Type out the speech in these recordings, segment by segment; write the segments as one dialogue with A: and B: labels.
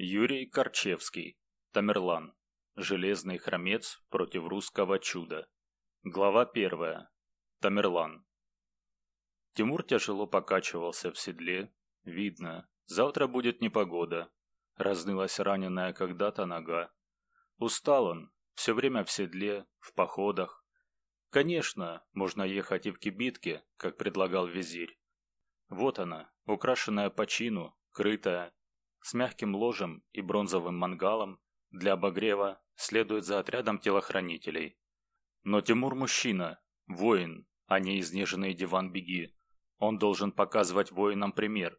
A: Юрий Корчевский. Тамерлан. Железный хромец против русского чуда. Глава первая. Тамерлан. Тимур тяжело покачивался в седле. Видно, завтра будет непогода. Разнылась раненая когда-то нога. Устал он, все время в седле, в походах. Конечно, можно ехать и в кибитке, как предлагал визирь. Вот она, украшенная по чину, крытая, с мягким ложем и бронзовым мангалом, для обогрева следует за отрядом телохранителей. Но Тимур мужчина, воин, а не изнеженный диван-беги. Он должен показывать воинам пример.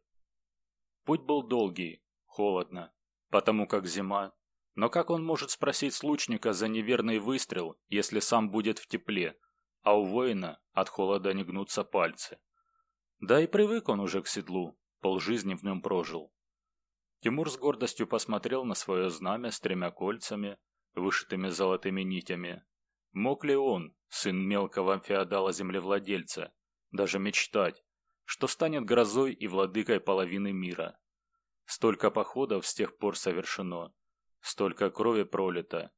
A: Путь был долгий, холодно, потому как зима. Но как он может спросить с лучника за неверный выстрел, если сам будет в тепле, а у воина от холода не гнутся пальцы? Да и привык он уже к седлу, полжизни в нем прожил. Тимур с гордостью посмотрел на свое знамя с тремя кольцами, вышитыми золотыми нитями. Мог ли он, сын мелкого феодала-землевладельца, даже мечтать, что станет грозой и владыкой половины мира? Столько походов с тех пор совершено, столько крови пролито,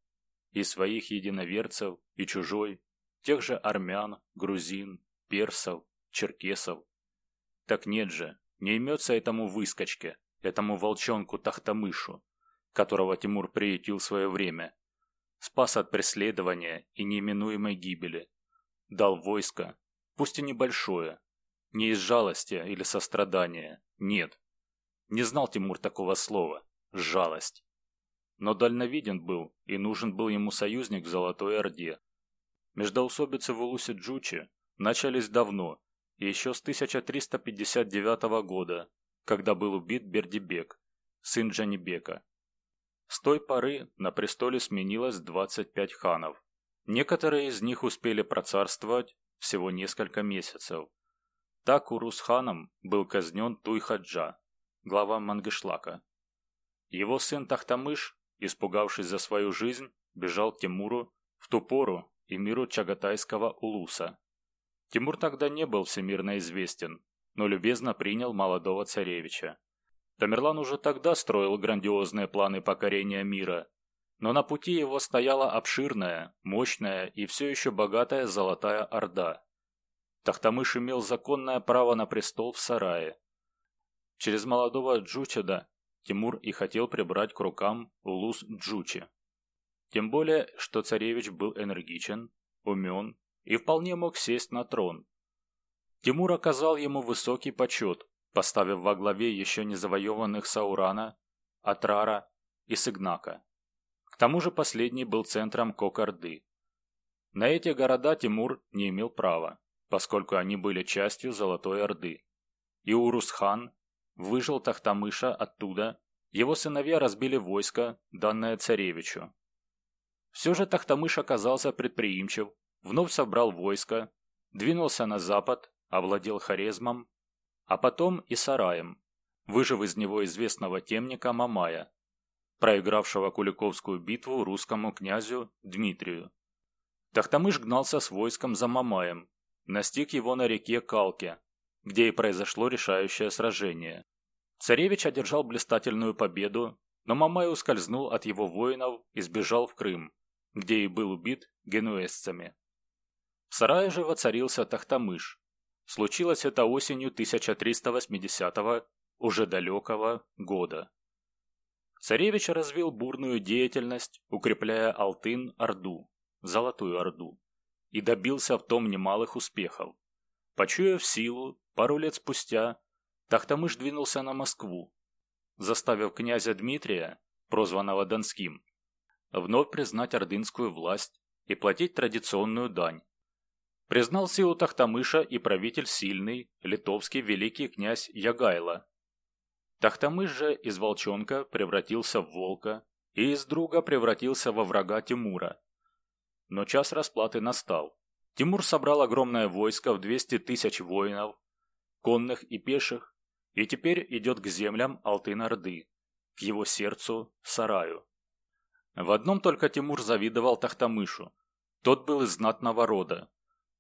A: и своих единоверцев, и чужой, тех же армян, грузин, персов, черкесов. Так нет же, не имется этому выскочке, этому волчонку-тахтамышу, которого Тимур приютил в свое время, спас от преследования и неименуемой гибели, дал войско, пусть и небольшое, не из жалости или сострадания, нет. Не знал Тимур такого слова – жалость. Но дальновиден был и нужен был ему союзник в Золотой Орде. Междоусобицы в Улусе-Джучи начались давно, еще с 1359 года когда был убит Бердибек, сын Джанибека. С той поры на престоле сменилось 25 ханов. Некоторые из них успели процарствовать всего несколько месяцев. Так Урус-ханом был казнен Туйхаджа, глава Мангышлака. Его сын Тахтамыш, испугавшись за свою жизнь, бежал к Тимуру в ту пору и миру Чагатайского Улуса. Тимур тогда не был всемирно известен, но любезно принял молодого царевича. Тамерлан уже тогда строил грандиозные планы покорения мира, но на пути его стояла обширная, мощная и все еще богатая Золотая Орда. Тахтамыш имел законное право на престол в сарае. Через молодого Джучеда Тимур и хотел прибрать к рукам улус Джучи. Тем более, что царевич был энергичен, умен и вполне мог сесть на трон, Тимур оказал ему высокий почет, поставив во главе еще не завоеванных Саурана, Атрара и Сыгнака. К тому же последний был центром Кокорды. На эти города Тимур не имел права, поскольку они были частью Золотой Орды. И Урус-хан выжил Тахтамыша оттуда, его сыновья разбили войско, данное царевичу. Все же Тахтамыш оказался предприимчив, вновь собрал войско, двинулся на запад овладел Хорезмом, а потом и Сараем, выжив из него известного темника Мамая, проигравшего Куликовскую битву русскому князю Дмитрию. Тахтамыш гнался с войском за Мамаем, настиг его на реке Калке, где и произошло решающее сражение. Царевич одержал блистательную победу, но Мамай ускользнул от его воинов и сбежал в Крым, где и был убит генуэзцами. В сарае же воцарился Тахтамыш, Случилось это осенью 1380 уже далекого года. Царевич развил бурную деятельность, укрепляя Алтын-Орду, Золотую Орду, и добился в том немалых успехов. Почуяв силу, пару лет спустя, Тахтамыш двинулся на Москву, заставив князя Дмитрия, прозванного Донским, вновь признать ордынскую власть и платить традиционную дань, Признал силу Тахтамыша и правитель сильный, литовский великий князь Ягайло. Тахтамыш же из волчонка превратился в волка и из друга превратился во врага Тимура. Но час расплаты настал. Тимур собрал огромное войско в 200 тысяч воинов, конных и пеших, и теперь идет к землям Алтын-Орды, к его сердцу, сараю. В одном только Тимур завидовал Тахтамышу. Тот был из знатного рода,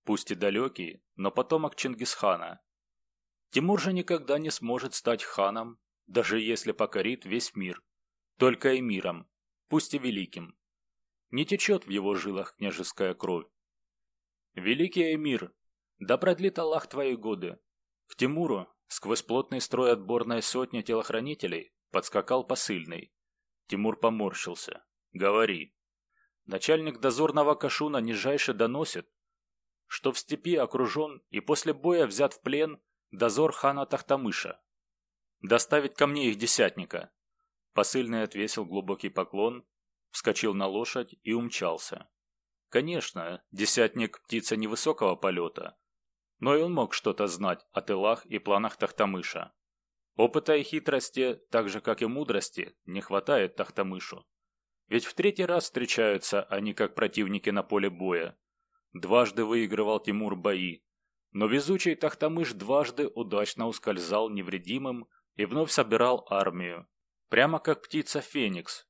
A: пусть и далекий, но потомок Чингисхана. Тимур же никогда не сможет стать ханом, даже если покорит весь мир. только эмиром, пусть и великим. Не течет в его жилах княжеская кровь. Великий эмир, да продлит Аллах твои годы. К Тимуру, сквозь плотный строй отборной сотни телохранителей, подскакал посыльный. Тимур поморщился. «Говори». Начальник дозорного Кашуна нижайше доносит, что в степи окружен и после боя взят в плен дозор хана Тахтамыша. «Доставить ко мне их десятника». Посыльный отвесил глубокий поклон, вскочил на лошадь и умчался. Конечно, десятник – птица невысокого полета, но и он мог что-то знать о тылах и планах Тахтамыша. Опыта и хитрости, так же как и мудрости, не хватает Тахтамышу. Ведь в третий раз встречаются они как противники на поле боя. Дважды выигрывал Тимур бои, но везучий Тахтамыш дважды удачно ускользал невредимым и вновь собирал армию. Прямо как птица Феникс.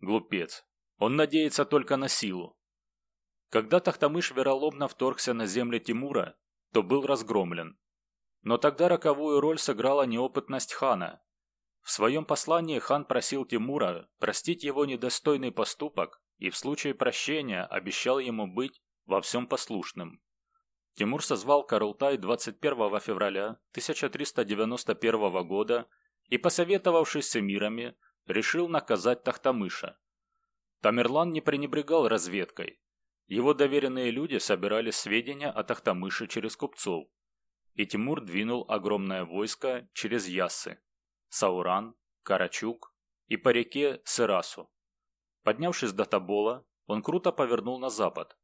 A: Глупец. Он надеется только на силу. Когда Тахтамыш вероломно вторгся на земли Тимура, то был разгромлен. Но тогда роковую роль сыграла неопытность хана. В своем послании хан просил Тимура простить его недостойный поступок и в случае прощения обещал ему быть во всем послушным. Тимур созвал Карултай 21 февраля 1391 года и, посоветовавшись с эмирами, решил наказать Тахтамыша. Тамерлан не пренебрегал разведкой. Его доверенные люди собирали сведения о Тахтамыше через купцов, и Тимур двинул огромное войско через Яссы, Сауран, Карачук и по реке Сырасу. Поднявшись до Табола, он круто повернул на запад.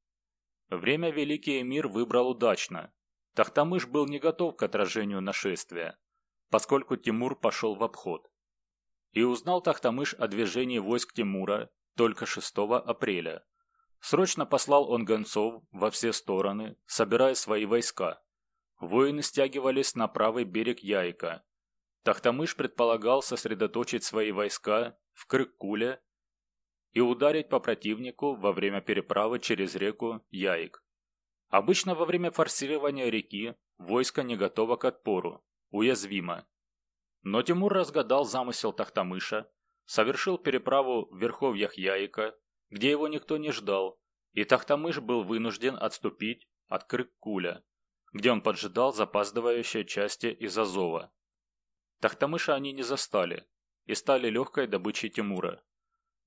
A: Время Великий Эмир выбрал удачно. Тахтамыш был не готов к отражению нашествия, поскольку Тимур пошел в обход. И узнал Тахтамыш о движении войск Тимура только 6 апреля. Срочно послал он гонцов во все стороны, собирая свои войска. Воины стягивались на правый берег Яйка. Тахтамыш предполагал сосредоточить свои войска в Крыккуле и ударить по противнику во время переправы через реку Яик. Обычно во время форсирования реки войско не готово к отпору, уязвимо. Но Тимур разгадал замысел Тахтамыша, совершил переправу в верховьях Яика, где его никто не ждал, и Тахтамыш был вынужден отступить от Крыккуля где он поджидал запаздывающие части из Азова. Тахтамыша они не застали и стали легкой добычей Тимура.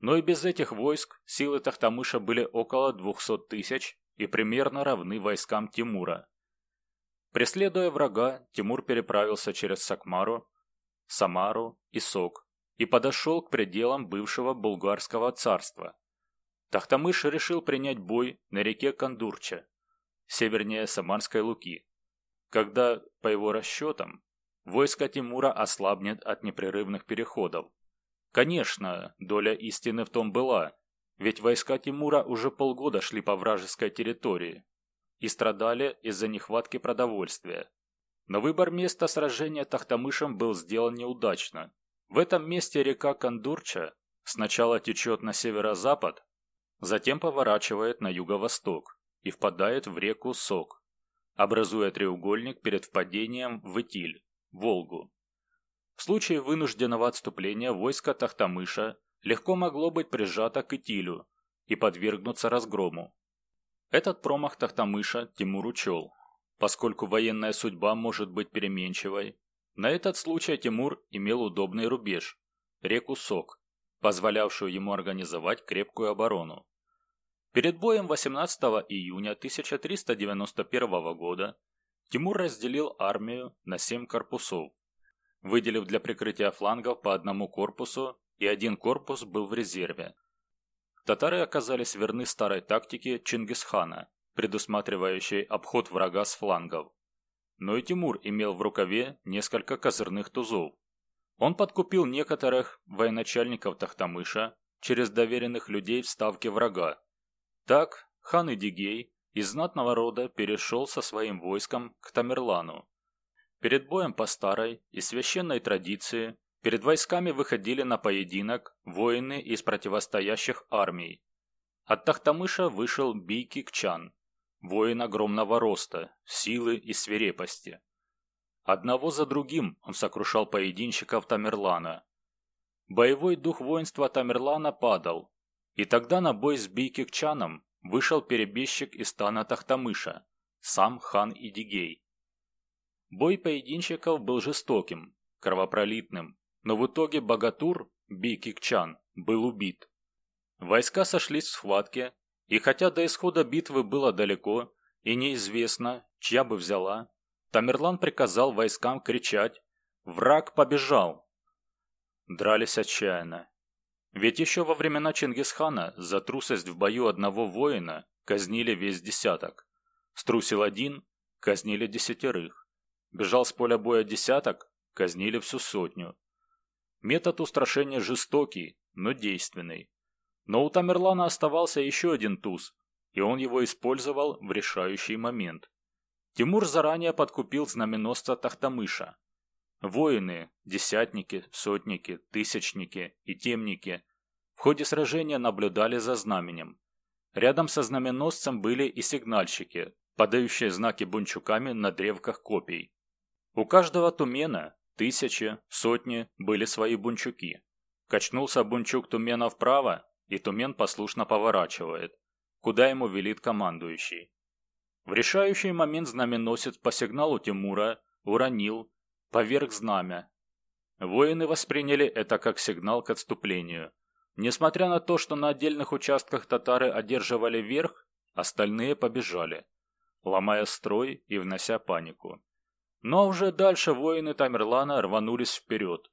A: Но и без этих войск силы Тахтамыша были около 200 тысяч и примерно равны войскам Тимура. Преследуя врага, Тимур переправился через Сакмару, Самару и Сок и подошел к пределам бывшего булгарского царства. Тахтамыш решил принять бой на реке Кандурча, севернее Самарской Луки, когда, по его расчетам, войско Тимура ослабнет от непрерывных переходов. Конечно, доля истины в том была, ведь войска Тимура уже полгода шли по вражеской территории и страдали из-за нехватки продовольствия. Но выбор места сражения Тахтамышем был сделан неудачно. В этом месте река Кандурча сначала течет на северо-запад, затем поворачивает на юго-восток и впадает в реку Сок, образуя треугольник перед впадением в Итиль, Волгу. В случае вынужденного отступления войско Тахтамыша легко могло быть прижато к Итилю и подвергнуться разгрому. Этот промах Тахтамыша Тимур учел, поскольку военная судьба может быть переменчивой. На этот случай Тимур имел удобный рубеж – реку Сок, позволявшую ему организовать крепкую оборону. Перед боем 18 июня 1391 года Тимур разделил армию на семь корпусов, выделив для прикрытия флангов по одному корпусу, и один корпус был в резерве. Татары оказались верны старой тактике Чингисхана, предусматривающей обход врага с флангов. Но и Тимур имел в рукаве несколько козырных тузов. Он подкупил некоторых военачальников Тахтамыша через доверенных людей в ставке врага, так хан Эдигей из знатного рода перешел со своим войском к Тамерлану. Перед боем по старой и священной традиции перед войсками выходили на поединок воины из противостоящих армий. От Тахтамыша вышел Бийкикчан, воин огромного роста, силы и свирепости. Одного за другим он сокрушал поединщиков Тамерлана. боевой дух воинства Тамерлана падал, и тогда на бой с Бейкикчаном вышел перебежчик из стана Тахтамыша, сам хан Идигей. Бой поединщиков был жестоким, кровопролитным, но в итоге Богатур, Бейкикчан, был убит. Войска сошлись в схватке, и хотя до исхода битвы было далеко и неизвестно, чья бы взяла, Тамерлан приказал войскам кричать «Враг побежал!». Дрались отчаянно. Ведь еще во времена Чингисхана за трусость в бою одного воина казнили весь десяток. Струсил один – казнили десятерых. Бежал с поля боя десяток – казнили всю сотню. Метод устрашения жестокий, но действенный. Но у Тамерлана оставался еще один туз, и он его использовал в решающий момент. Тимур заранее подкупил знаменосца Тахтамыша. Воины, десятники, сотники, тысячники и темники в ходе сражения наблюдали за знаменем. Рядом со знаменосцем были и сигнальщики, подающие знаки бунчуками на древках копий. У каждого тумена, тысячи, сотни, были свои бунчуки. Качнулся бунчук тумена вправо, и Тумен послушно поворачивает, куда ему велит командующий. В решающий момент знаменосец по сигналу Тимура уронил, поверх знамя. Воины восприняли это как сигнал к отступлению. Несмотря на то, что на отдельных участках татары одерживали верх, остальные побежали, ломая строй и внося панику. Но уже дальше воины Тамерлана рванулись вперед,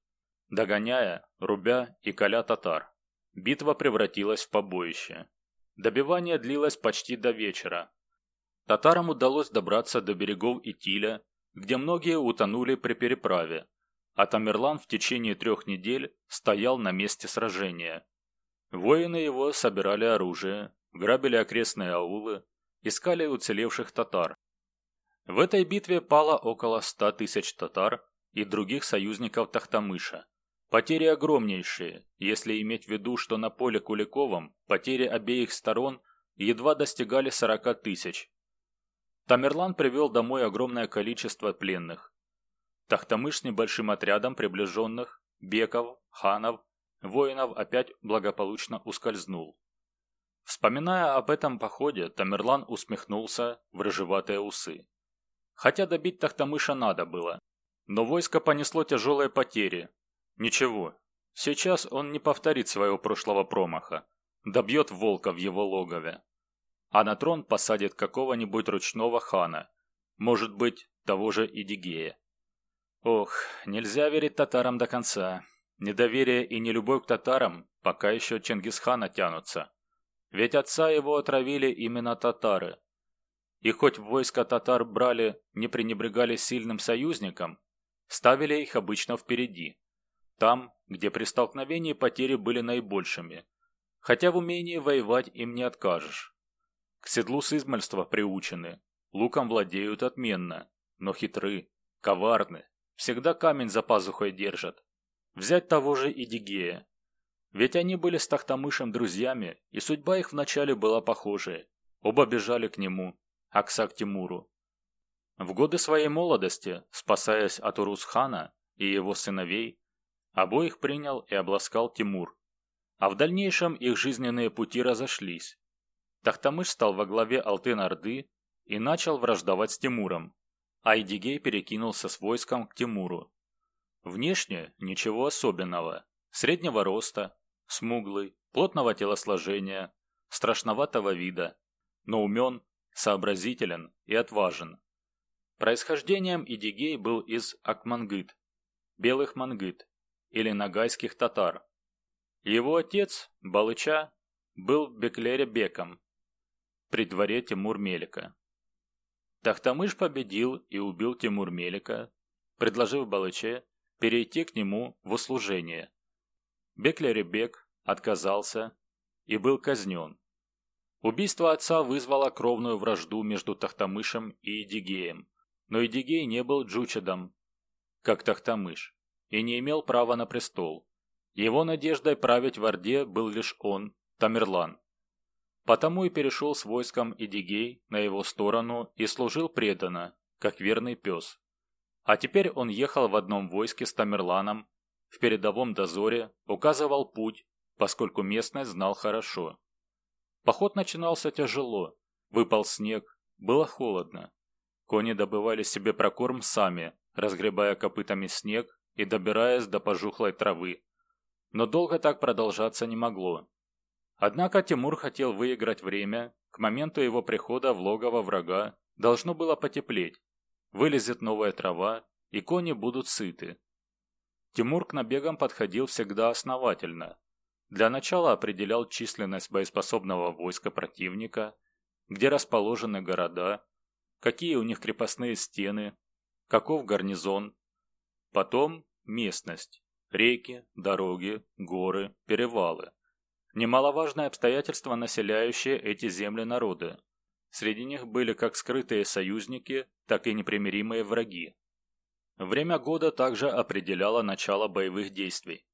A: догоняя, рубя и коля татар. Битва превратилась в побоище. Добивание длилось почти до вечера. Татарам удалось добраться до берегов Итиля, где многие утонули при переправе, а Тамерлан в течение трех недель стоял на месте сражения. Воины его собирали оружие, грабили окрестные аулы, искали уцелевших татар. В этой битве пало около ста тысяч татар и других союзников Тахтамыша. Потери огромнейшие, если иметь в виду, что на поле Куликовом потери обеих сторон едва достигали 40 тысяч. Тамерлан привел домой огромное количество пленных. Тахтамыш с небольшим отрядом приближенных, беков, ханов, воинов опять благополучно ускользнул. Вспоминая об этом походе, Тамерлан усмехнулся в рыжеватые усы. Хотя добить Тахтамыша надо было, но войско понесло тяжелые потери, Ничего, сейчас он не повторит своего прошлого промаха, добьет волка в его логове. А на трон посадит какого-нибудь ручного хана, может быть, того же Идигея. Ох, нельзя верить татарам до конца. Недоверие и нелюбовь к татарам пока еще Чингисхана тянутся. Ведь отца его отравили именно татары. И хоть войска татар брали, не пренебрегали сильным союзникам, ставили их обычно впереди. Там, где при столкновении потери были наибольшими. Хотя в умении воевать им не откажешь. К седлу с измальства приучены, луком владеют отменно, но хитры, коварны, всегда камень за пазухой держат. Взять того же Идигея. Ведь они были с Тахтамышем друзьями, и судьба их вначале была похожая. Оба бежали к нему, Акса к Тимуру. В годы своей молодости, спасаясь от Урус-хана и его сыновей, Обоих принял и обласкал Тимур. А в дальнейшем их жизненные пути разошлись. Тахтамыш стал во главе Алтын-Орды и начал враждовать с Тимуром, а Идигей перекинулся с войском к Тимуру. Внешне ничего особенного. Среднего роста, смуглый, плотного телосложения, страшноватого вида, но умен, сообразителен и отважен. Происхождением Идигей был из Акмангыт, белых мангыт, или нагайских татар. Его отец, Балыча, был Беклере Беком при дворе Тимур-Мелика. Тахтамыш победил и убил Тимур-Мелика, предложив Балыче перейти к нему в услужение. Беклере-Бек отказался и был казнен. Убийство отца вызвало кровную вражду между Тахтамышем и Идигеем, но Идигей не был джучедом, как Тахтамыш и не имел права на престол. Его надеждой править в Орде был лишь он, Тамерлан. Потому и перешел с войском Идигей на его сторону и служил преданно, как верный пес. А теперь он ехал в одном войске с Тамерланом, в передовом дозоре указывал путь, поскольку местность знал хорошо. Поход начинался тяжело, выпал снег, было холодно. Кони добывали себе прокорм сами, разгребая копытами снег и добираясь до пожухлой травы. Но долго так продолжаться не могло. Однако Тимур хотел выиграть время, к моменту его прихода в логово врага должно было потеплеть. Вылезет новая трава, и кони будут сыты. Тимур к набегам подходил всегда основательно. Для начала определял численность боеспособного войска противника, где расположены города, какие у них крепостные стены, каков гарнизон. Потом местность, реки, дороги, горы, перевалы. Немаловажное обстоятельство, населяющие эти земли народы. Среди них были как скрытые союзники, так и непримиримые враги. Время года также определяло начало боевых действий.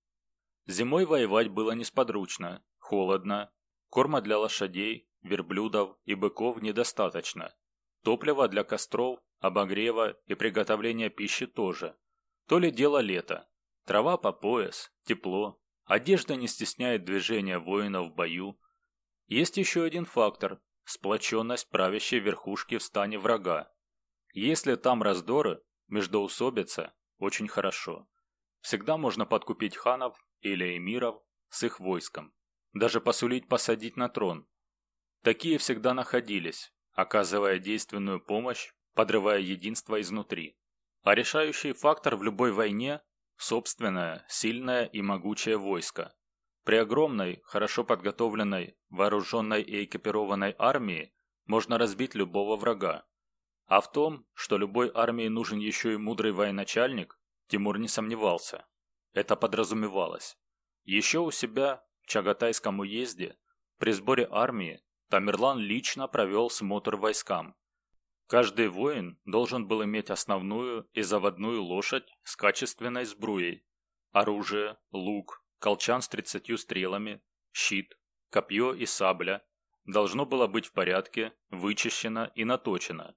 A: Зимой воевать было несподручно, холодно, корма для лошадей, верблюдов и быков недостаточно. Топлива для костров, обогрева и приготовления пищи тоже. То ли дело лето. Трава по пояс, тепло, одежда не стесняет движения воинов в бою. Есть еще один фактор – сплоченность правящей верхушки в стане врага. Если там раздоры, Междоусобица – очень хорошо. Всегда можно подкупить ханов или эмиров с их войском. Даже посулить посадить на трон. Такие всегда находились, оказывая действенную помощь, подрывая единство изнутри. А решающий фактор в любой войне – собственное, сильное и могучее войско. При огромной, хорошо подготовленной, вооруженной и экипированной армии можно разбить любого врага. А в том, что любой армии нужен еще и мудрый военачальник, Тимур не сомневался. Это подразумевалось. Еще у себя в Чагатайском уезде при сборе армии Тамерлан лично провел смотр войскам. Каждый воин должен был иметь основную и заводную лошадь с качественной сбруей, оружие, лук, колчан с тридцатью стрелами, щит, копье и сабля должно было быть в порядке, вычищено и наточено,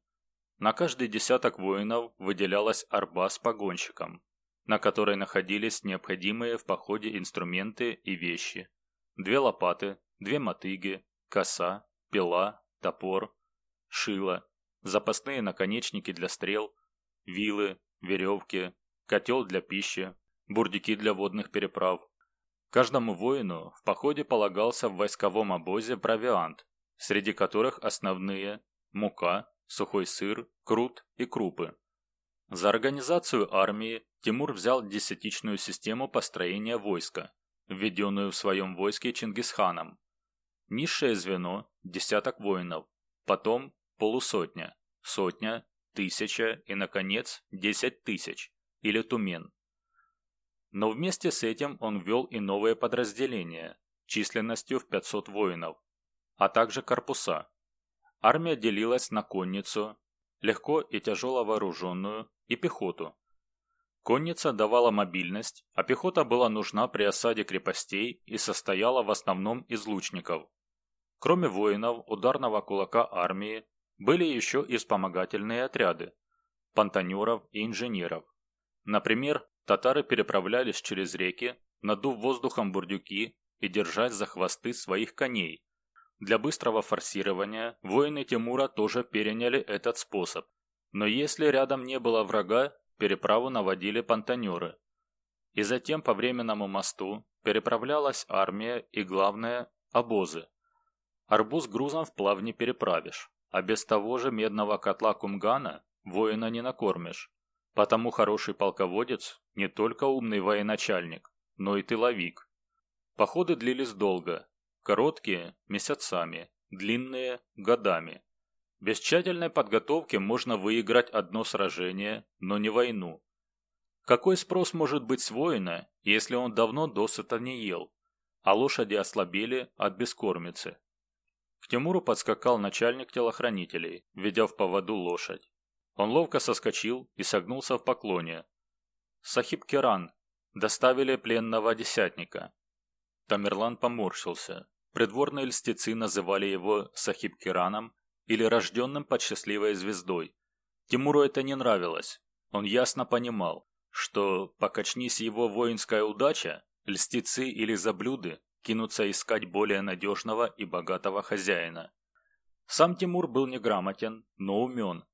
A: на каждый десяток воинов выделялась арба с погонщиком, на которой находились необходимые в походе инструменты и вещи. Две лопаты, две мотыги, коса, пила, топор, шило, запасные наконечники для стрел, вилы, веревки, котел для пищи, бурдюки для водных переправ. Каждому воину в походе полагался в войсковом обозе провиант, среди которых основные – мука, сухой сыр, крут и крупы. За организацию армии Тимур взял десятичную систему построения войска, введенную в своем войске Чингисханом. Низшее звено – десяток воинов, потом полусотня, сотня, тысяча и, наконец, десять тысяч, или тумен. Но вместе с этим он ввел и новые подразделения, численностью в 500 воинов, а также корпуса, Армия делилась на конницу, легко и тяжело вооруженную, и пехоту. Конница давала мобильность, а пехота была нужна при осаде крепостей и состояла в основном из лучников. Кроме воинов ударного кулака армии, были еще и вспомогательные отряды – понтонеров и инженеров. Например, татары переправлялись через реки, надув воздухом бурдюки и держась за хвосты своих коней, для быстрого форсирования воины Тимура тоже переняли этот способ. Но если рядом не было врага, переправу наводили понтонеры. И затем по временному мосту переправлялась армия и, главное, обозы. Арбуз грузом вплавь не переправишь, а без того же медного котла кумгана воина не накормишь. Потому хороший полководец не только умный военачальник, но и тыловик. Походы длились долго, Короткие – месяцами, длинные – годами. Без тщательной подготовки можно выиграть одно сражение, но не войну. Какой спрос может быть с воина, если он давно досыта не ел, а лошади ослабели от бескормицы? К Тимуру подскакал начальник телохранителей, ведя в поводу лошадь. Он ловко соскочил и согнулся в поклоне. «Сахиб Керан, доставили пленного десятника». Тамерлан поморщился. Придворные льстецы называли его Сахиб-Кираном или рожденным под счастливой звездой. Тимуру это не нравилось. Он ясно понимал, что, покачнись его воинская удача, льстецы или заблюды кинутся искать более надежного и богатого хозяина. Сам Тимур был неграмотен, но умен.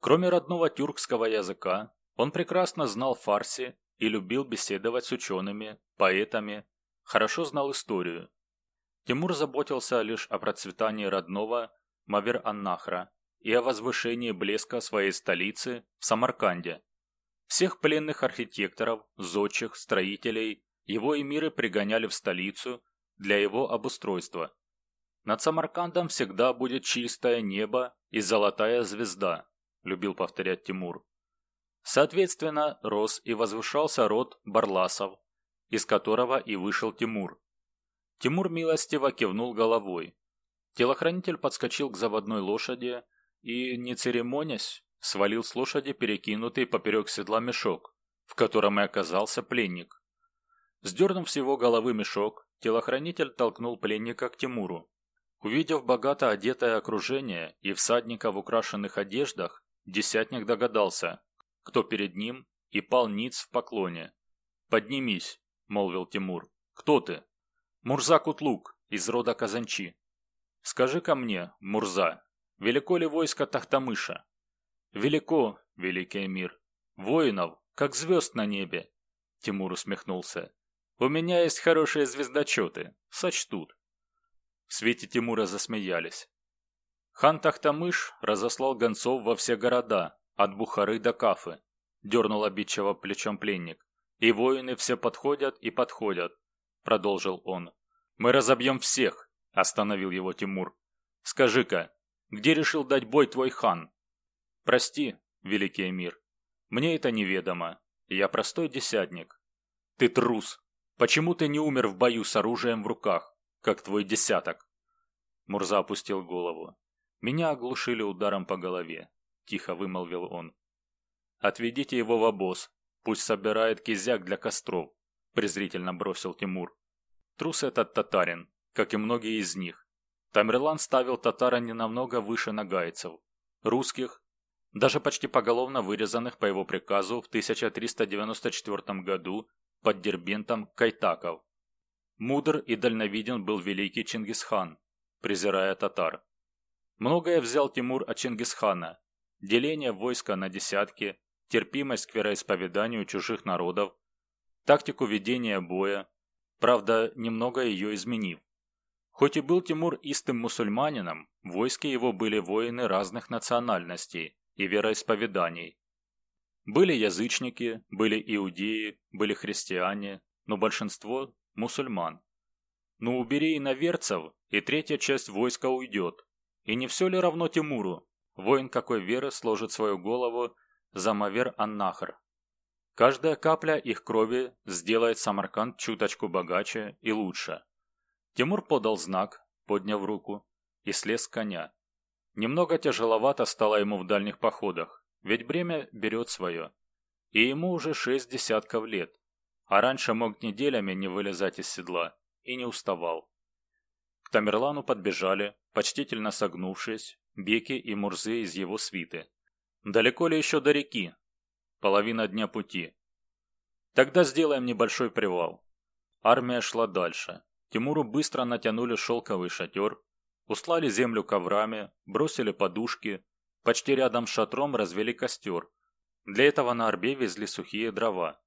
A: Кроме родного тюркского языка, он прекрасно знал фарси и любил беседовать с учеными, поэтами, хорошо знал историю. Тимур заботился лишь о процветании родного Мавер-Аннахра и о возвышении блеска своей столицы в Самарканде. Всех пленных архитекторов, зодчих, строителей его эмиры пригоняли в столицу для его обустройства. Над Самаркандом всегда будет чистое небо и золотая звезда, любил повторять Тимур. Соответственно, рос и возвышался род Барласов, из которого и вышел Тимур. Тимур милостиво кивнул головой. Телохранитель подскочил к заводной лошади и, не церемонясь, свалил с лошади перекинутый поперек седла мешок, в котором и оказался пленник. Сдернув с его головы мешок, телохранитель толкнул пленника к Тимуру. Увидев богато одетое окружение и всадника в украшенных одеждах, десятник догадался, кто перед ним, и пал ниц в поклоне. «Поднимись», — молвил Тимур. «Кто ты?» «Мурза Кутлук, из рода Казанчи». «Скажи-ка мне, Мурза, велико ли войско Тахтамыша?» «Велико, великий мир. Воинов, как звезд на небе», — Тимур усмехнулся. «У меня есть хорошие звездочеты, сочтут». В свете Тимура засмеялись. Хан Тахтамыш разослал гонцов во все города, от Бухары до Кафы, дернул обидчиво плечом пленник. И воины все подходят и подходят, продолжил он. Мы разобьем всех, остановил его Тимур. Скажи-ка, где решил дать бой твой хан? Прости, великий эмир, мне это неведомо, я простой десятник. Ты трус, почему ты не умер в бою с оружием в руках, как твой десяток? Мурза опустил голову. Меня оглушили ударом по голове тихо вымолвил он. «Отведите его в обоз, пусть собирает кизяк для костров», презрительно бросил Тимур. Трус этот татарин, как и многие из них. Тамерлан ставил татара не намного выше нагайцев, русских, даже почти поголовно вырезанных по его приказу в 1394 году под Дербентом кайтаков. Мудр и дальновиден был великий Чингисхан, презирая татар. Многое взял Тимур от Чингисхана, деление войска на десятки, терпимость к вероисповеданию чужих народов, тактику ведения боя, правда, немного ее изменив. Хоть и был Тимур истым мусульманином, в войске его были воины разных национальностей и вероисповеданий. Были язычники, были иудеи, были христиане, но большинство – мусульман. Но убери иноверцев, и третья часть войска уйдет. И не все ли равно Тимуру, Воин какой веры сложит свою голову за Мавер Аннахр. Каждая капля их крови сделает Самарканд чуточку богаче и лучше. Тимур подал знак, подняв руку, и слез с коня. Немного тяжеловато стало ему в дальних походах, ведь бремя берет свое. И ему уже шесть десятков лет, а раньше мог неделями не вылезать из седла и не уставал. К Тамерлану подбежали, почтительно согнувшись, Беки и Мурзы из его свиты. Далеко ли еще до реки? Половина дня пути. Тогда сделаем небольшой привал. Армия шла дальше. Тимуру быстро натянули шелковый шатер, услали землю коврами, бросили подушки, почти рядом с шатром развели костер. Для этого на орбе везли сухие дрова.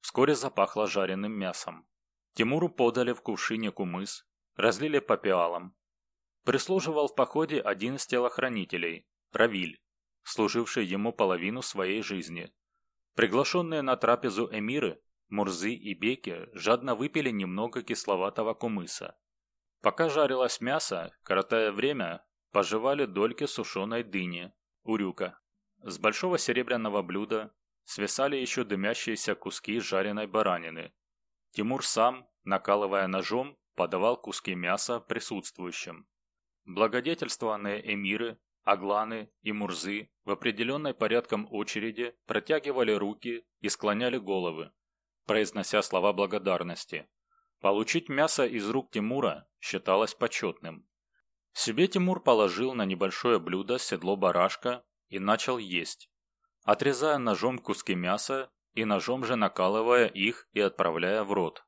A: Вскоре запахло жареным мясом. Тимуру подали в кувшине кумыс, разлили по пиалам, Прислуживал в походе один из телохранителей – Равиль, служивший ему половину своей жизни. Приглашенные на трапезу эмиры, Мурзы и Беки жадно выпили немного кисловатого кумыса. Пока жарилось мясо, коротая время, пожевали дольки сушеной дыни, урюка. С большого серебряного блюда свисали еще дымящиеся куски жареной баранины. Тимур сам, накалывая ножом, подавал куски мяса присутствующим. Благодетельствованные эмиры, агланы и мурзы в определенной порядком очереди протягивали руки и склоняли головы, произнося слова благодарности. Получить мясо из рук Тимура считалось почетным. Себе Тимур положил на небольшое блюдо седло барашка и начал есть. Отрезая ножом куски мяса, и ножом же накалывая их и отправляя в рот.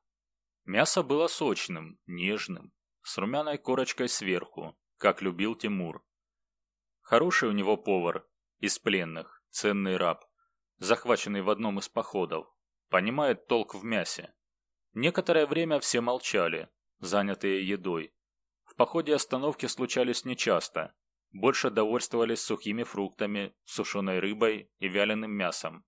A: Мясо было сочным, нежным, с румяной корочкой сверху, как любил Тимур. Хороший у него повар, из пленных, ценный раб, захваченный в одном из походов, понимает толк в мясе. Некоторое время все молчали, занятые едой. В походе остановки случались нечасто, больше довольствовались сухими фруктами, сушеной рыбой и вяленым мясом.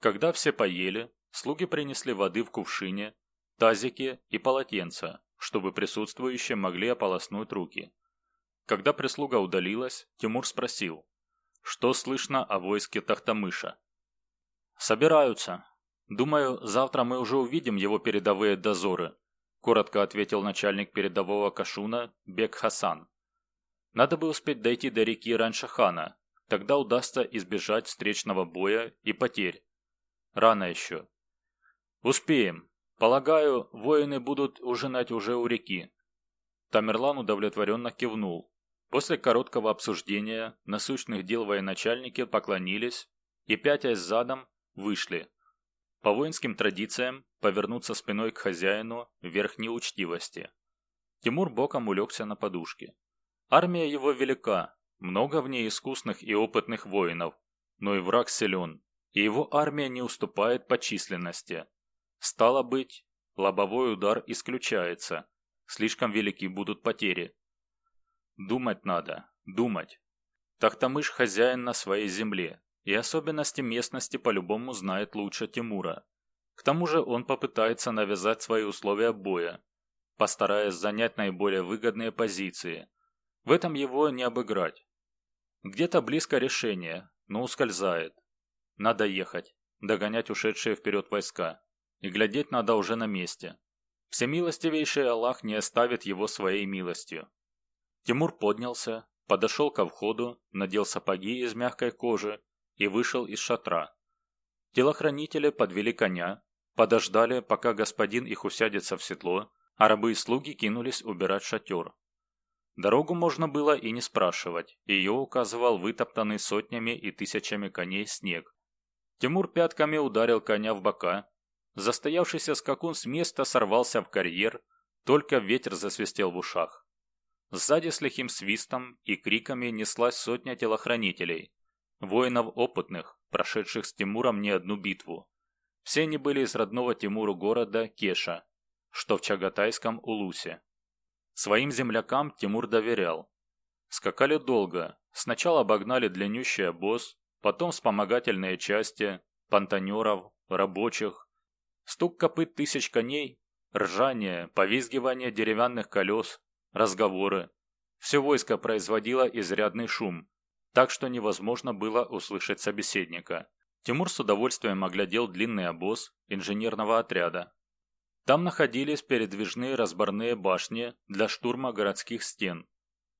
A: Когда все поели, слуги принесли воды в кувшине, тазики и полотенца, чтобы присутствующие могли ополоснуть руки. Когда прислуга удалилась, Тимур спросил, что слышно о войске Тахтамыша. «Собираются. Думаю, завтра мы уже увидим его передовые дозоры», коротко ответил начальник передового Кашуна Бек Хасан. «Надо бы успеть дойти до реки раньше хана, тогда удастся избежать встречного боя и потерь. Рано еще». «Успеем. Полагаю, воины будут ужинать уже у реки». Тамерлан удовлетворенно кивнул. После короткого обсуждения насущных дел военачальники поклонились и, пятясь задом, вышли. По воинским традициям повернуться спиной к хозяину вверх неучтивости. Тимур боком улегся на подушке. Армия его велика, много в ней искусных и опытных воинов, но и враг силен, и его армия не уступает по численности. Стало быть, лобовой удар исключается, слишком велики будут потери. Думать надо, думать. Тахтамыш хозяин на своей земле, и особенности местности по-любому знает лучше Тимура. К тому же он попытается навязать свои условия боя, постараясь занять наиболее выгодные позиции. В этом его не обыграть. Где-то близко решение, но ускользает. Надо ехать, догонять ушедшие вперед войска. И глядеть надо уже на месте. Всемилостивейший Аллах не оставит его своей милостью. Тимур поднялся, подошел ко входу, надел сапоги из мягкой кожи и вышел из шатра. Телохранители подвели коня, подождали, пока господин их усядется в седло, а рабы и слуги кинулись убирать шатер. Дорогу можно было и не спрашивать, ее указывал вытоптанный сотнями и тысячами коней снег. Тимур пятками ударил коня в бока. Застоявшийся скакун с места сорвался в карьер, только ветер засвистел в ушах. Сзади с лихим свистом и криками неслась сотня телохранителей. Воинов опытных, прошедших с Тимуром не одну битву. Все они были из родного Тимуру города Кеша, что в Чагатайском Улусе. Своим землякам Тимур доверял. Скакали долго. Сначала обогнали длиннющий обоз, потом вспомогательные части, понтонеров, рабочих. Стук копыт тысяч коней, ржание, повизгивание деревянных колес, разговоры. Все войско производило изрядный шум, так что невозможно было услышать собеседника. Тимур с удовольствием оглядел длинный обоз инженерного отряда. Там находились передвижные разборные башни для штурма городских стен.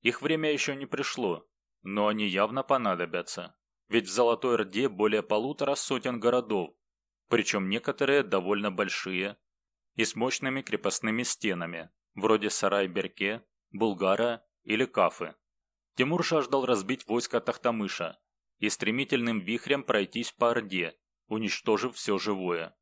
A: Их время еще не пришло, но они явно понадобятся. Ведь в Золотой Орде более полутора сотен городов, причем некоторые довольно большие и с мощными крепостными стенами, вроде Сарай-Берке, Булгара или Кафы. Тимур жаждал разбить войско Тахтамыша и стремительным вихрем пройтись по Орде, уничтожив все живое.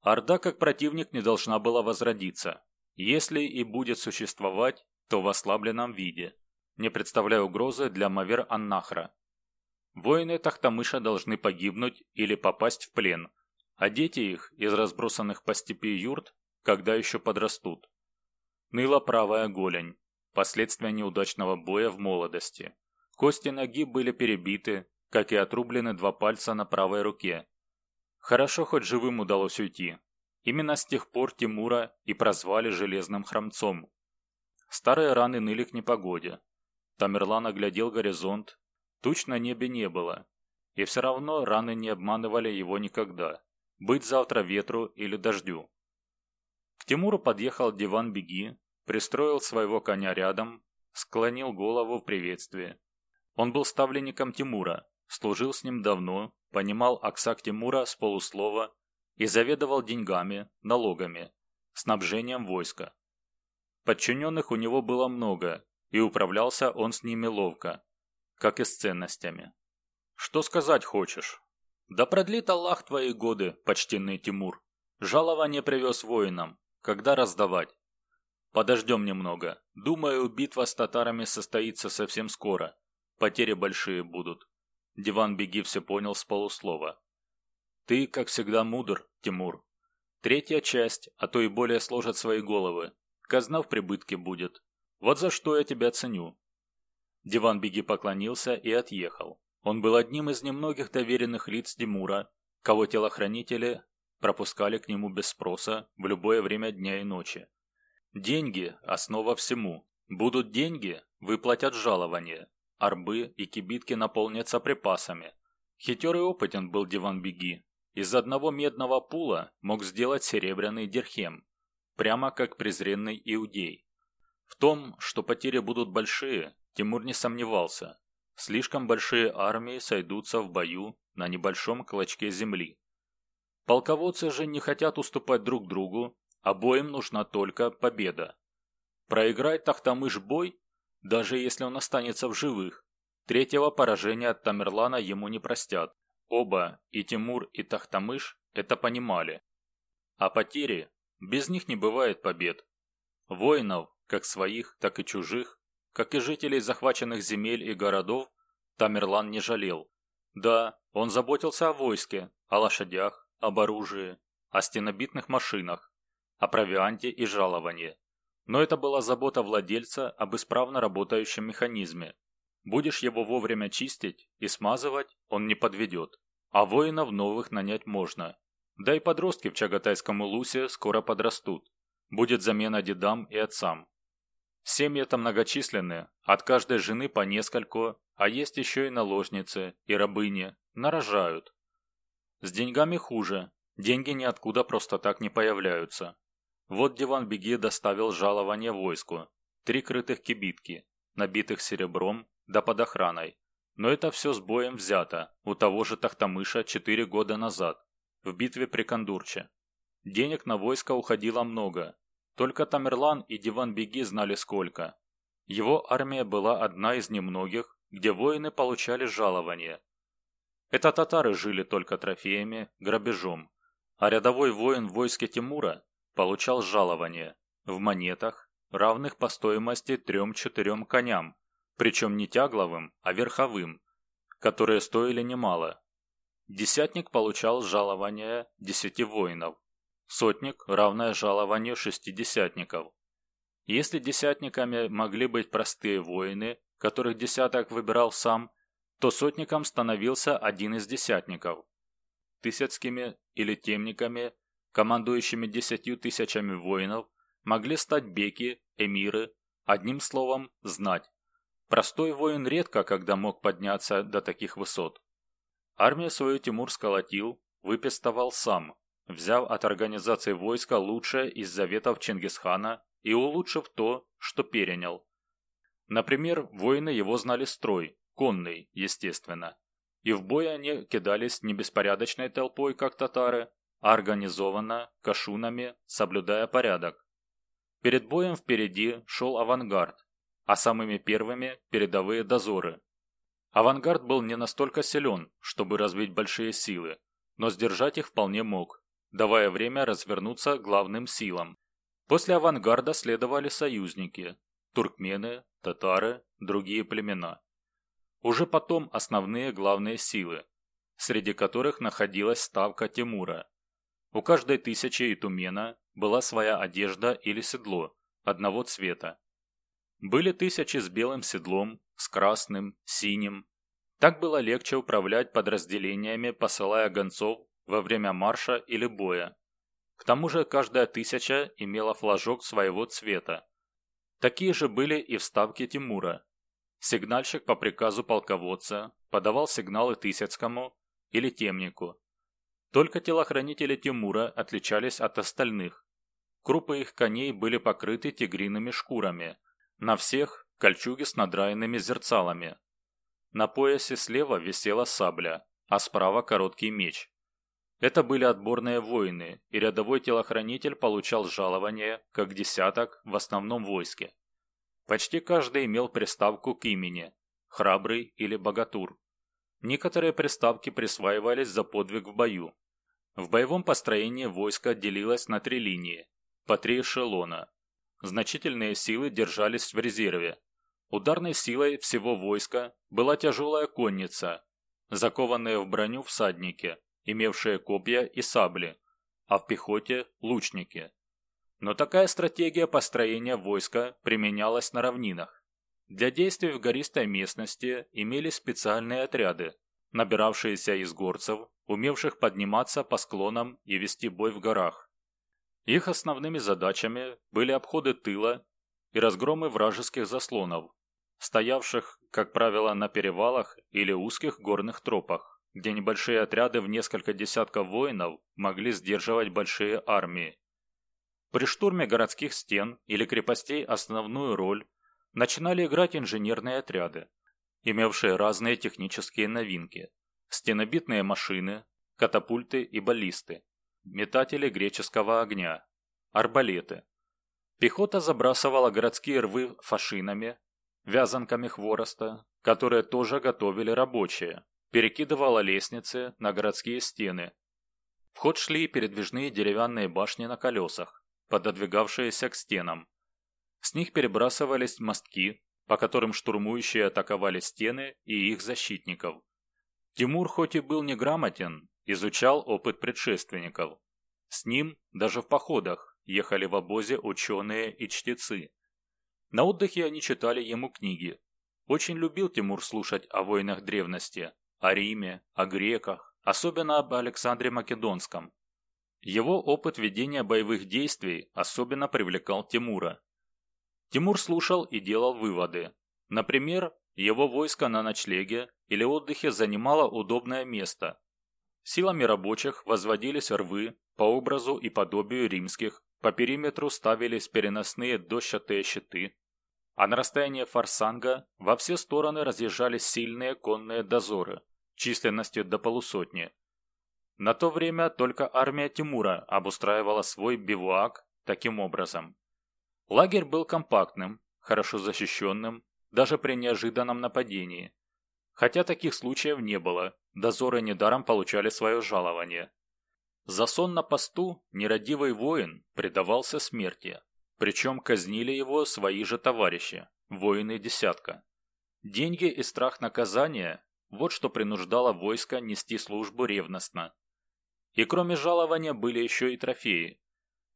A: Орда как противник не должна была возродиться. Если и будет существовать, то в ослабленном виде, не представляя угрозы для Мавер-Аннахра. Воины Тахтамыша должны погибнуть или попасть в плен, а дети их из разбросанных по степи юрт, когда еще подрастут. Ныла правая голень. Последствия неудачного боя в молодости. Кости ноги были перебиты, как и отрублены два пальца на правой руке. Хорошо хоть живым удалось уйти. Именно с тех пор Тимура и прозвали Железным Хромцом. Старые раны ныли к непогоде. Тамерлан оглядел горизонт. Туч на небе не было. И все равно раны не обманывали его никогда. Быть завтра ветру или дождю. К Тимуру подъехал диван Беги, пристроил своего коня рядом, склонил голову в приветствии. Он был ставленником Тимура, служил с ним давно, понимал Аксак Тимура с полуслова и заведовал деньгами, налогами, снабжением войска. Подчиненных у него было много, и управлялся он с ними ловко, как и с ценностями. «Что сказать хочешь?» Да продлит Аллах твои годы, почтенный Тимур. Жалование привез воинам. Когда раздавать? Подождем немного. Думаю, битва с татарами состоится совсем скоро. Потери большие будут. Диван Беги все понял с полуслова. Ты, как всегда, мудр, Тимур. Третья часть, а то и более сложат свои головы. Казна в прибытке будет. Вот за что я тебя ценю. Диван Беги поклонился и отъехал. Он был одним из немногих доверенных лиц Тимура, кого телохранители пропускали к нему без спроса в любое время дня и ночи. Деньги – основа всему. Будут деньги – выплатят жалование. Арбы и кибитки наполнятся припасами. Хитер и опытен был Диван Беги. Из одного медного пула мог сделать серебряный дирхем, прямо как презренный иудей. В том, что потери будут большие, Тимур не сомневался. Слишком большие армии сойдутся в бою на небольшом клочке земли. Полководцы же не хотят уступать друг другу, обоим нужна только победа. Проиграть Тахтамыш бой, даже если он останется в живых, третьего поражения от Тамерлана ему не простят. Оба, и Тимур, и Тахтамыш, это понимали. А потери, без них не бывает побед. Воинов, как своих, так и чужих, как и жителей захваченных земель и городов, Тамерлан не жалел. Да, он заботился о войске, о лошадях, об оружии, о стенобитных машинах, о провианте и жаловании. Но это была забота владельца об исправно работающем механизме. Будешь его вовремя чистить и смазывать, он не подведет. А воинов новых нанять можно. Да и подростки в Чагатайском Улусе скоро подрастут. Будет замена дедам и отцам. Семьи-то многочисленные, от каждой жены по нескольку, а есть еще и наложницы, и рабыни, нарожают. С деньгами хуже, деньги ниоткуда просто так не появляются. Вот Диван Беги доставил жалование войску, три крытых кибитки, набитых серебром, да под охраной. Но это все с боем взято, у того же Тахтамыша четыре года назад, в битве при Кондурче. Денег на войско уходило много, только Тамерлан и Диван-Беги знали сколько. Его армия была одна из немногих, где воины получали жалование. Это татары жили только трофеями, грабежом, а рядовой воин в войске Тимура получал жалование в монетах, равных по стоимости трем-четырем коням, причем не тягловым, а верховым, которые стоили немало. Десятник получал жалование десяти воинов, Сотник, равное жалованию шестидесятников. Если десятниками могли быть простые воины, которых десяток выбирал сам, то сотником становился один из десятников. Тысяцкими или темниками, командующими десятью тысячами воинов, могли стать беки, эмиры, одним словом, знать. Простой воин редко когда мог подняться до таких высот. Армию свою Тимур сколотил, выпестовал сам, взяв от организации войска лучшее из заветов Чингисхана и улучшив то, что перенял. Например, воины его знали строй, конный, естественно. И в бой они кидались не беспорядочной толпой, как татары, организованно, кашунами, соблюдая порядок. Перед боем впереди шел авангард, а самыми первыми – передовые дозоры. Авангард был не настолько силен, чтобы развить большие силы, но сдержать их вполне мог давая время развернуться главным силам. После авангарда следовали союзники – туркмены, татары, другие племена. Уже потом основные главные силы, среди которых находилась ставка Тимура. У каждой тысячи и тумена была своя одежда или седло, одного цвета. Были тысячи с белым седлом, с красным, синим. Так было легче управлять подразделениями, посылая гонцов во время марша или боя. К тому же каждая тысяча имела флажок своего цвета. Такие же были и вставки Тимура. Сигнальщик по приказу полководца подавал сигналы Тысяцкому или Темнику. Только телохранители Тимура отличались от остальных. Крупы их коней были покрыты тигриными шкурами. На всех – кольчуги с надраенными зерцалами. На поясе слева висела сабля, а справа короткий меч. Это были отборные воины, и рядовой телохранитель получал жалование, как десяток в основном войске. Почти каждый имел приставку к имени – храбрый или богатур. Некоторые приставки присваивались за подвиг в бою. В боевом построении войско делилось на три линии, по три эшелона. Значительные силы держались в резерве. Ударной силой всего войска была тяжелая конница, закованные в броню всадники, имевшие копья и сабли, а в пехоте – лучники. Но такая стратегия построения войска применялась на равнинах. Для действий в гористой местности имелись специальные отряды, набиравшиеся из горцев, умевших подниматься по склонам и вести бой в горах. Их основными задачами были обходы тыла и разгромы вражеских заслонов, стоявших, как правило, на перевалах или узких горных тропах, где небольшие отряды в несколько десятков воинов могли сдерживать большие армии. При штурме городских стен или крепостей основную роль начинали играть инженерные отряды, имевшие разные технические новинки. Стенобитные машины, катапульты и баллисты, метатели греческого огня, арбалеты. Пехота забрасывала городские рвы фашинами, вязанками хвороста, которые тоже готовили рабочие, перекидывала лестницы на городские стены. В ход шли передвижные деревянные башни на колесах, пододвигавшиеся к стенам. С них перебрасывались мостки, по которым штурмующие атаковали стены и их защитников. Тимур хоть и был неграмотен, изучал опыт предшественников. С ним, даже в походах, ехали в обозе ученые и чтецы. На отдыхе они читали ему книги. Очень любил Тимур слушать о войнах древности, о Риме, о греках, особенно об Александре Македонском. Его опыт ведения боевых действий особенно привлекал Тимура. Тимур слушал и делал выводы. Например, его войско на ночлеге или отдыхе занимало удобное место. Силами рабочих возводились рвы по образу и подобию римских, по периметру ставились переносные дощатые щиты, а на расстоянии форсанга во все стороны разъезжались сильные конные дозоры, численностью до полусотни. На то время только армия Тимура обустраивала свой бивуак таким образом. Лагерь был компактным, хорошо защищенным, даже при неожиданном нападении. Хотя таких случаев не было, дозоры недаром получали свое жалование. За сон на посту нерадивый воин предавался смерти, причем казнили его свои же товарищи, воины десятка. Деньги и страх наказания – вот что принуждало войско нести службу ревностно. И кроме жалования были еще и трофеи.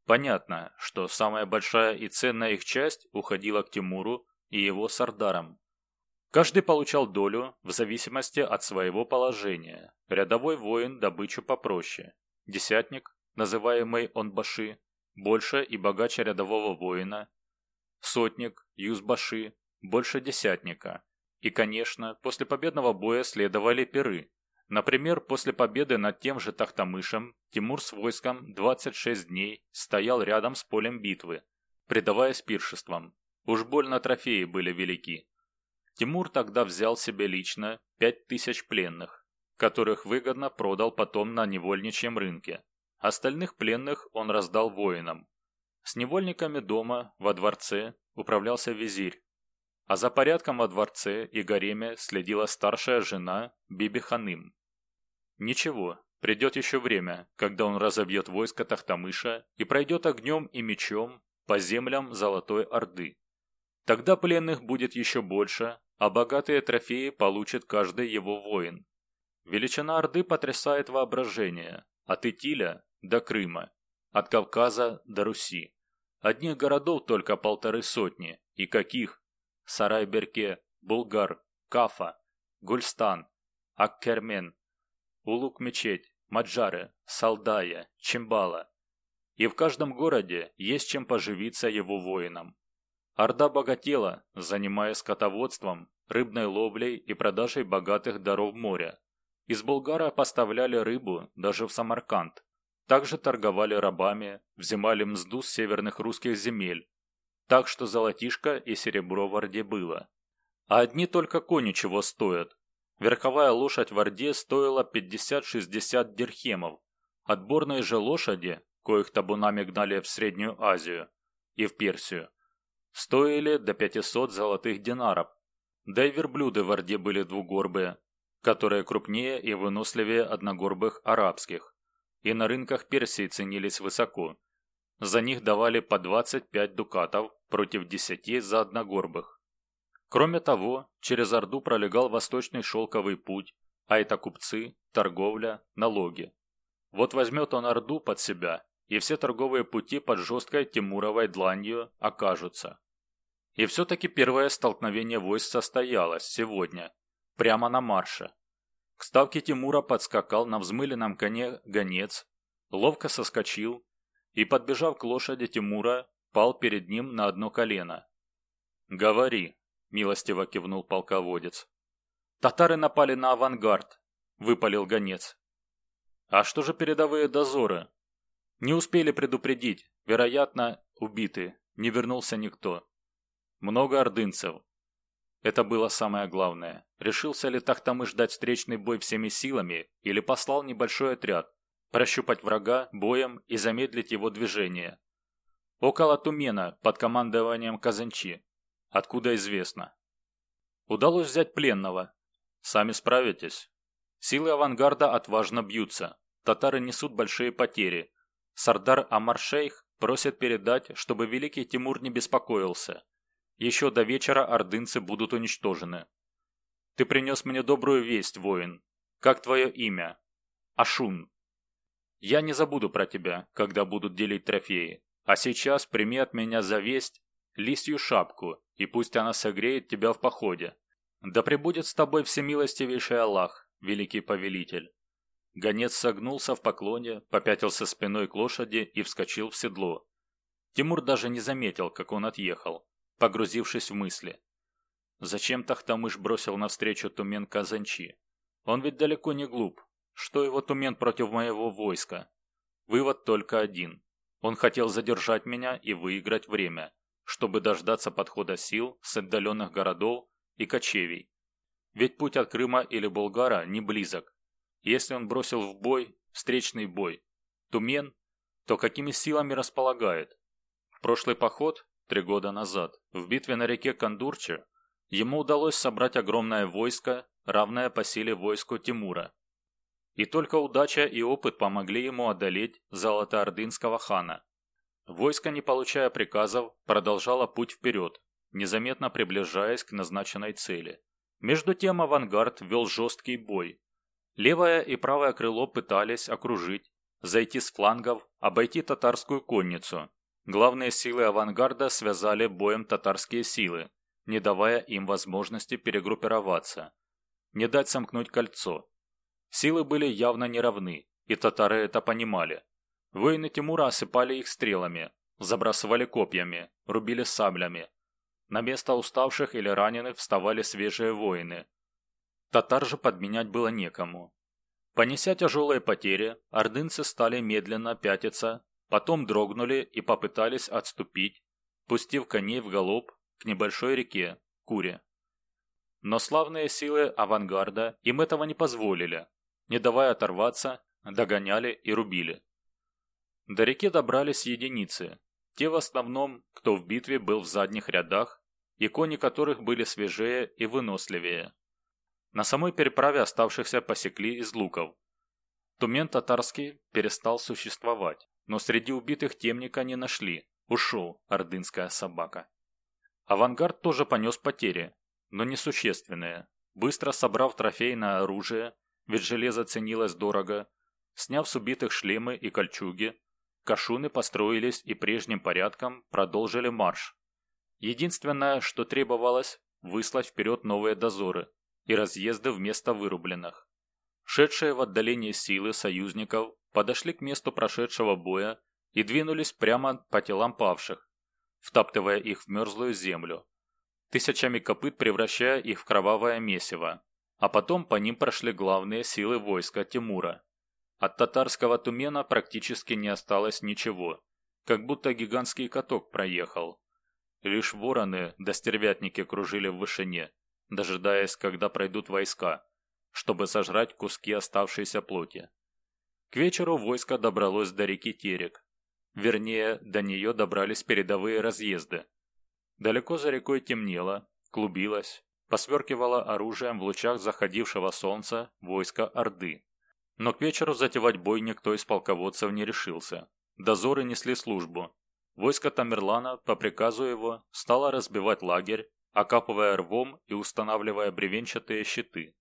A: Понятно, что самая большая и ценная их часть уходила к Тимуру и его сардарам. Каждый получал долю в зависимости от своего положения. Рядовой воин добычу попроще. Десятник, называемый онбаши, больше и богаче рядового воина. Сотник, юзбаши, больше десятника. И, конечно, после победного боя следовали перы. Например, после победы над тем же Тахтамышем Тимур с войском 26 дней стоял рядом с полем битвы, предаваясь пиршествам. Уж больно трофеи были велики. Тимур тогда взял себе лично 5000 пленных, которых выгодно продал потом на невольничьем рынке. Остальных пленных он раздал воинам. С невольниками дома, во дворце, управлялся визирь. А за порядком во дворце и гареме следила старшая жена Биби Ханым. Ничего, придет еще время, когда он разобьет войско Тахтамыша и пройдет огнем и мечом по землям Золотой Орды. Тогда пленных будет еще больше, а богатые трофеи получит каждый его воин. Величина Орды потрясает воображение, от Итиля до Крыма, от Кавказа до Руси. Одних городов только полторы сотни, и каких? Сарайберке, Булгар, Кафа, Гульстан, Аккермен, Улук-Мечеть, Маджары, Салдая, Чимбала. И в каждом городе есть чем поживиться его воинам. Орда богатела, занимаясь скотоводством, рыбной ловлей и продажей богатых даров моря. Из Булгара поставляли рыбу даже в Самарканд. Также торговали рабами, взимали мзду с северных русских земель. Так что золотишко и серебро в Орде было. А одни только кони чего стоят. Верховая лошадь в Орде стоила 50-60 дирхемов. Отборные же лошади, коих табунами гнали в Среднюю Азию и в Персию, стоили до 500 золотых динаров. Да и верблюды в Орде были двугорбые. которые крупнее и выносливее одногорбых арабских, и на рынках Персии ценились высоко. За них давали по 25 дукатов против 10 за одногорбых. Кроме того, через Орду пролегал восточный шелковый путь, а это купцы, торговля, налоги. Вот возьмет он Орду под себя, и все торговые пути под жесткой Тимуровой дланью окажутся. И все-таки первое столкновение войск состоялось сегодня, прямо на марше. К ставке Тимура подскакал на взмыленном коне гонец, ловко соскочил и, подбежав к лошади Тимура, пал перед ним на одно колено. «Говори», — милостиво кивнул полководец. «Татары напали на авангард», — выпалил гонец. «А что же передовые дозоры?» «Не успели предупредить. Вероятно, убиты. Не вернулся никто. Много ордынцев. Это было самое главное. Решился ли Тахтамыш дать встречный бой всеми силами или послал небольшой отряд, прощупать врага боем и замедлить его движение? Около Тумена под командованием Казанчи. Откуда известно. Удалось взять пленного. Сами справитесь. Силы авангарда отважно бьются. Татары несут большие потери. Сардар Амаршейх просит передать, чтобы великий Тимур не беспокоился. Еще до вечера ордынцы будут уничтожены. Ты принес мне добрую весть, воин. Как твое имя? Ашун. Я не забуду про тебя, когда будут делить трофеи. А сейчас прими от меня за весть листью шапку, и пусть она согреет тебя в походе. Да пребудет с тобой всемилостивейший Аллах, великий повелитель. Гонец согнулся в поклоне, попятился спиной к лошади и вскочил в седло. Тимур даже не заметил, как он отъехал погрузившись в мысли. Зачем Тахтамыш бросил навстречу Тумен Казанчи? Он ведь далеко не глуп. Что его Тумен против моего войска? Вывод только один. Он хотел задержать меня и выиграть время, чтобы дождаться подхода сил с отдаленных городов и кочевий. Ведь путь от Крыма или Болгара не близок. Если он бросил в бой, встречный бой, Тумен, то какими силами располагает? В прошлый поход Три года назад, в битве на реке Кандурче, ему удалось собрать огромное войско, равное по силе войску Тимура. И только удача и опыт помогли ему одолеть золотоордынского хана. Войско, не получая приказов, продолжало путь вперед, незаметно приближаясь к назначенной цели. Между тем авангард вел жесткий бой. Левое и правое крыло пытались окружить, зайти с флангов, обойти татарскую конницу, Главные силы авангарда связали боем татарские силы, не давая им возможности перегруппироваться, не дать сомкнуть кольцо. Силы были явно неравны, и татары это понимали. Воины Тимура осыпали их стрелами, забрасывали копьями, рубили саблями. На место уставших или раненых вставали свежие воины. Татар же подменять было некому. Понеся тяжелые потери, ордынцы стали медленно пятиться Потом дрогнули и попытались отступить, пустив коней в галоп к небольшой реке Куре. Но славные силы авангарда им этого не позволили, не давая оторваться, догоняли и рубили. До реки добрались единицы, те в основном, кто в битве был в задних рядах, и кони которых были свежее и выносливее. На самой переправе оставшихся посекли из луков. Тумен татарский перестал существовать. Но среди убитых темника не нашли. Ушел ордынская собака. Авангард тоже понес потери, но несущественные. Быстро собрав трофейное оружие, ведь железо ценилось дорого, сняв с убитых шлемы и кольчуги, кашуны построились и прежним порядком продолжили марш. Единственное, что требовалось, выслать вперед новые дозоры и разъезды вместо вырубленных. Шедшие в отдалении силы союзников подошли к месту прошедшего боя и двинулись прямо по телам павших, втаптывая их в мерзлую землю, тысячами копыт превращая их в кровавое месиво. А потом по ним прошли главные силы войска Тимура. От татарского тумена практически не осталось ничего, как будто гигантский каток проехал. Лишь вороны да стервятники кружили в вышине, дожидаясь, когда пройдут войска чтобы сожрать куски оставшейся плоти. К вечеру войско добралось до реки Терек. Вернее, до нее добрались передовые разъезды. Далеко за рекой темнело, клубилось, посверкивало оружием в лучах заходившего солнца войска Орды. Но к вечеру затевать бой никто из полководцев не решился. Дозоры несли службу. Войско Тамерлана, по приказу его, стало разбивать лагерь, окапывая рвом и устанавливая бревенчатые щиты.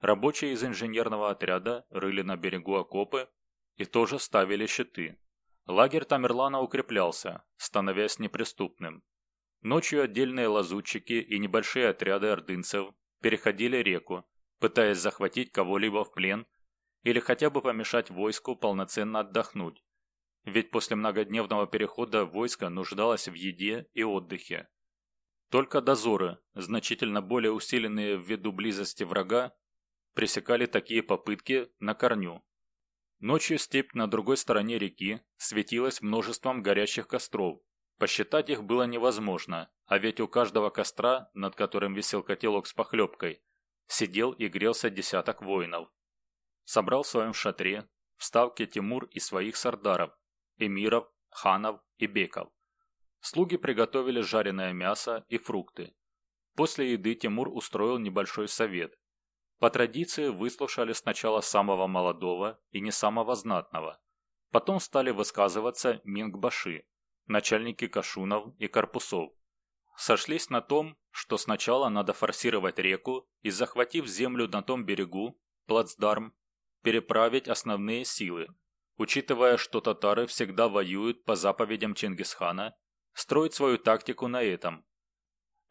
A: Рабочие из инженерного отряда рыли на берегу окопы и тоже ставили щиты. Лагерь Тамерлана укреплялся, становясь неприступным. Ночью отдельные лазутчики и небольшие отряды ордынцев переходили реку, пытаясь захватить кого-либо в плен или хотя бы помешать войску полноценно отдохнуть. Ведь после многодневного перехода войско нуждалось в еде и отдыхе. Только дозоры, значительно более усиленные ввиду близости врага, пресекали такие попытки на корню. Ночью степь на другой стороне реки светилась множеством горящих костров. Посчитать их было невозможно, а ведь у каждого костра, над которым висел котелок с похлебкой, сидел и грелся десяток воинов. Собрал в своем шатре в ставке Тимур и своих сардаров, эмиров, ханов и беков. Слуги приготовили жареное мясо и фрукты. После еды Тимур устроил небольшой совет, по традиции выслушали сначала самого молодого и не самого знатного. Потом стали высказываться мингбаши, начальники кашунов и корпусов. Сошлись на том, что сначала надо форсировать реку и, захватив землю на том берегу, плацдарм, переправить основные силы. Учитывая, что татары всегда воюют по заповедям Чингисхана, строить свою тактику на этом,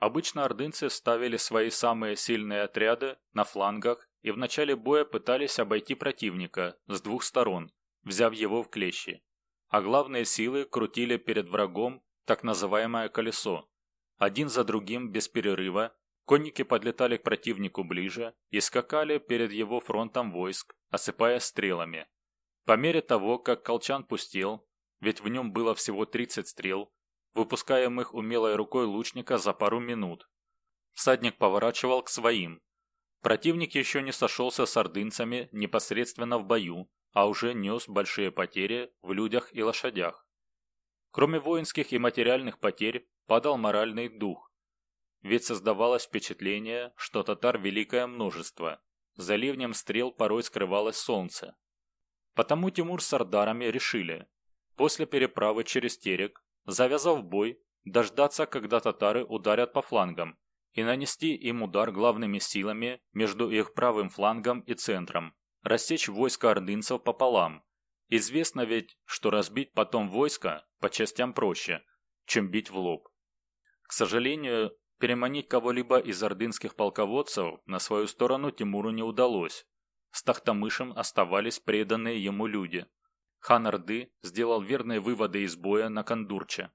A: Обычно ордынцы ставили свои самые сильные отряды на флангах и в начале боя пытались обойти противника с двух сторон, взяв его в клещи. А главные силы крутили перед врагом так называемое колесо. Один за другим без перерыва конники подлетали к противнику ближе и скакали перед его фронтом войск, осыпая стрелами. По мере того, как колчан пустел, ведь в нем было всего 30 стрел, выпускаемых умелой рукой лучника за пару минут. Всадник поворачивал к своим. Противник еще не сошелся с ордынцами непосредственно в бою, а уже нес большие потери в людях и лошадях. Кроме воинских и материальных потерь, падал моральный дух. Ведь создавалось впечатление, что татар великое множество. За ливнем стрел порой скрывалось солнце. Потому Тимур с Ардарами решили, после переправы через Терек, завязав бой, дождаться, когда татары ударят по флангам, и нанести им удар главными силами между их правым флангом и центром, рассечь войско ордынцев пополам. Известно ведь, что разбить потом войско по частям проще, чем бить в лоб. К сожалению, переманить кого-либо из ордынских полководцев на свою сторону Тимуру не удалось. С Тахтамышем оставались преданные ему люди. Хан Орды сделал верные выводы из боя на Кондурче.